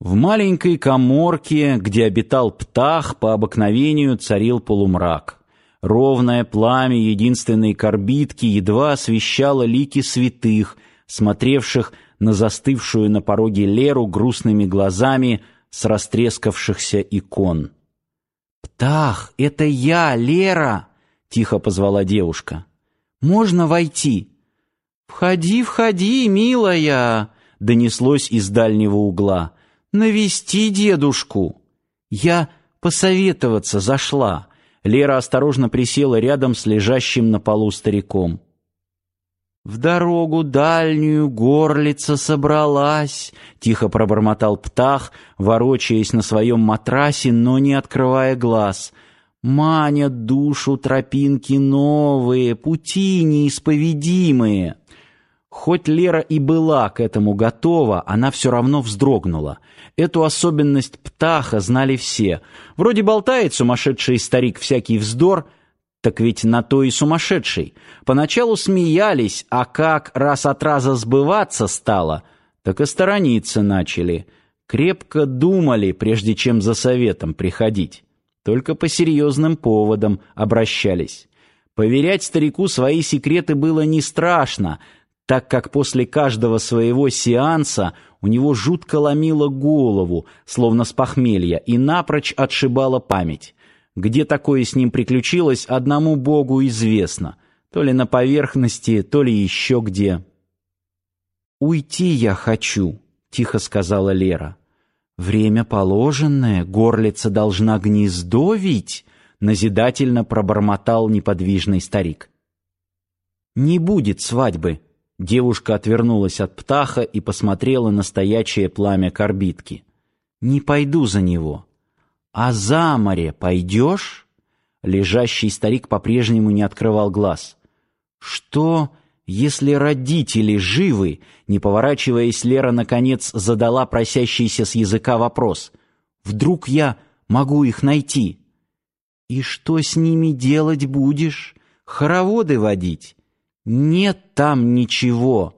В маленькой каморке, где обитал птах, по обыкновению царил полумрак. Ровное пламя единственной корбитки едва освещало лики святых, смотревших на застывшую на пороге Леру грустными глазами с растрескавшихся икон. «Птах, это я, Лера!» — тихо позвала девушка. «Можно войти?» «Входи, входи, милая!» — донеслось из дальнего угла навести дедушку. Я посоветоваться зашла. Лера осторожно присела рядом с лежащим на полу стариком. В дорогу дальнюю горлица собралась, тихо пробормотал птах, ворочаясь на своем матрасе, но не открывая глаз. Манят душу тропинки новые, пути неисповедимые. Хоть Лера и была к этому готова, она все равно вздрогнула. Эту особенность птаха знали все. Вроде болтает сумасшедший старик всякий вздор, так ведь на то и сумасшедший. Поначалу смеялись, а как раз от раза сбываться стало, так и сторониться начали. Крепко думали, прежде чем за советом приходить. Только по серьезным поводам обращались. Поверять старику свои секреты было не страшно — так как после каждого своего сеанса у него жутко ломило голову, словно с похмелья, и напрочь отшибала память. Где такое с ним приключилось, одному Богу известно, то ли на поверхности, то ли еще где. «Уйти я хочу», — тихо сказала Лера. «Время положенное, горлица должна гнездовить», — назидательно пробормотал неподвижный старик. «Не будет свадьбы», Девушка отвернулась от птаха и посмотрела на стоячее пламя корбитки. «Не пойду за него». «А за море пойдешь?» Лежащий старик по-прежнему не открывал глаз. «Что, если родители живы?» Не поворачиваясь, Лера, наконец, задала просящийся с языка вопрос. «Вдруг я могу их найти?» «И что с ними делать будешь? Хороводы водить?» Нет там ничего.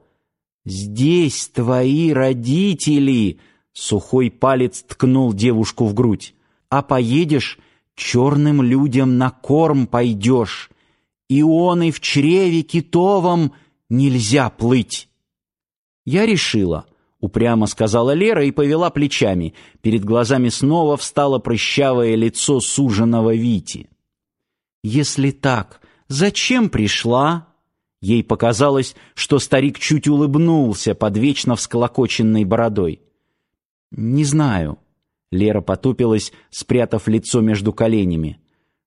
Здесь твои родители. Сухой палец ткнул девушку в грудь. А поедешь, черным людям на корм пойдешь. И он и в чреве китовом нельзя плыть. Я решила, упрямо сказала Лера и повела плечами. Перед глазами снова встало прыщавое лицо суженого Вити. Если так, зачем пришла? Ей показалось, что старик чуть улыбнулся под вечно всколокоченной бородой. «Не знаю». Лера потупилась, спрятав лицо между коленями.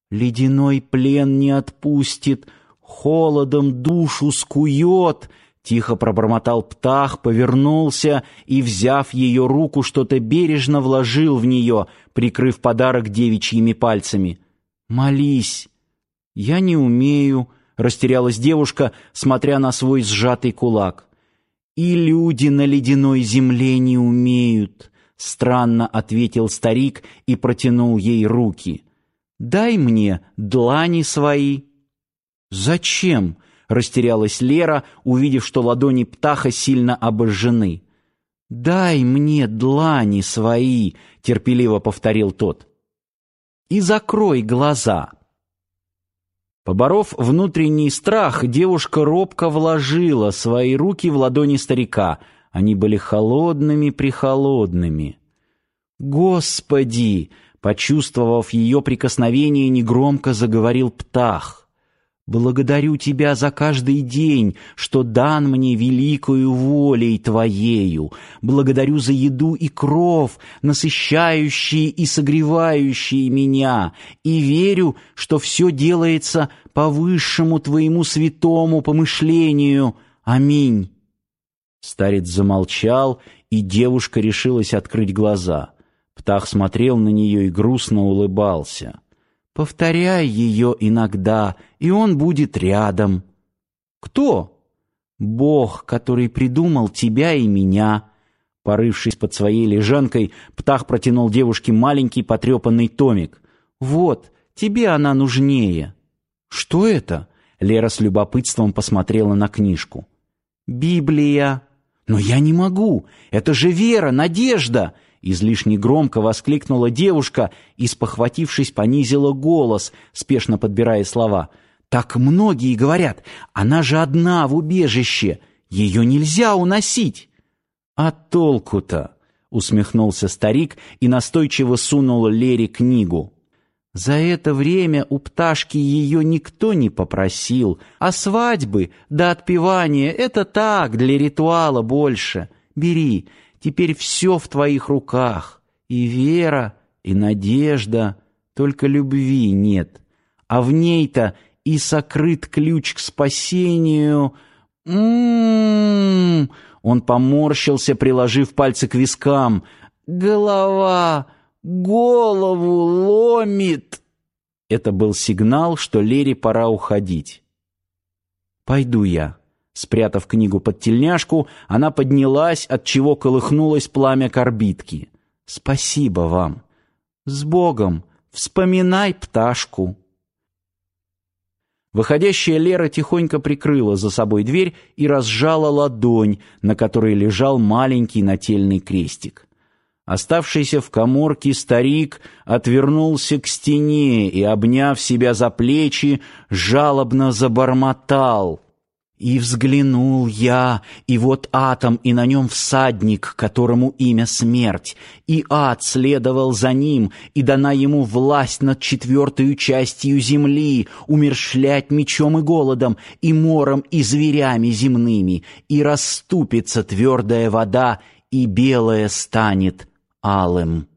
«Ледяной плен не отпустит, холодом душу скует», — тихо пробормотал птах, повернулся и, взяв ее руку, что-то бережно вложил в нее, прикрыв подарок девичьими пальцами. «Молись». «Я не умею», растерялась девушка, смотря на свой сжатый кулак. И люди на ледяной земле не умеют, странно ответил старик и протянул ей руки. Дай мне длани свои. Зачем? растерялась Лера, увидев, что ладони птаха сильно обожжены. Дай мне длани свои, терпеливо повторил тот. И закрой глаза. Поборов внутренний страх, девушка робко вложила свои руки в ладони старика. Они были холодными-прихолодными. «Господи!» — почувствовав ее прикосновение, негромко заговорил птах. Благодарю Тебя за каждый день, что дан мне великою волей Твоею. Благодарю за еду и кров, насыщающие и согревающие меня, и верю, что все делается по высшему Твоему святому помышлению. Аминь». Старец замолчал, и девушка решилась открыть глаза. Птах смотрел на нее и грустно улыбался. Повторяй ее иногда, и он будет рядом. Кто? Бог, который придумал тебя и меня. Порывшись под своей лежанкой, Птах протянул девушке маленький потрепанный томик. Вот, тебе она нужнее. Что это? Лера с любопытством посмотрела на книжку. Библия. Но я не могу. Это же вера, надежда. Излишне громко воскликнула девушка и, спохватившись, понизила голос, спешно подбирая слова. Так многие говорят, она же одна в убежище, ее нельзя уносить. А толку-то? усмехнулся старик и настойчиво сунул Лере книгу. За это время у пташки ее никто не попросил, а свадьбы да отпевания — это так, для ритуала больше. Бери, теперь все в твоих руках. И вера, и надежда, только любви нет. А в ней-то и сокрыт ключ к спасению. М-м-м! Он поморщился, приложив пальцы к вискам. Голова! голову ломит. Это был сигнал, что Лере пора уходить. Пойду я. Спрятав книгу под тельняшку, она поднялась, от чего колыхнулось пламя корбитки. Спасибо вам. С Богом. Вспоминай пташку. Выходящая Лера тихонько прикрыла за собой дверь и разжала ладонь, на которой лежал маленький нательный крестик. Оставшийся в каморке старик отвернулся к стене и, обняв себя за плечи, жалобно забормотал. И взглянул я, и вот атом, и на нем всадник, которому имя смерть, и ад следовал за ним, и дана ему власть над четвертою частью земли, умершлять мечом и голодом, и мором, и зверями земными, и расступится твердая вода, и белая станет алым.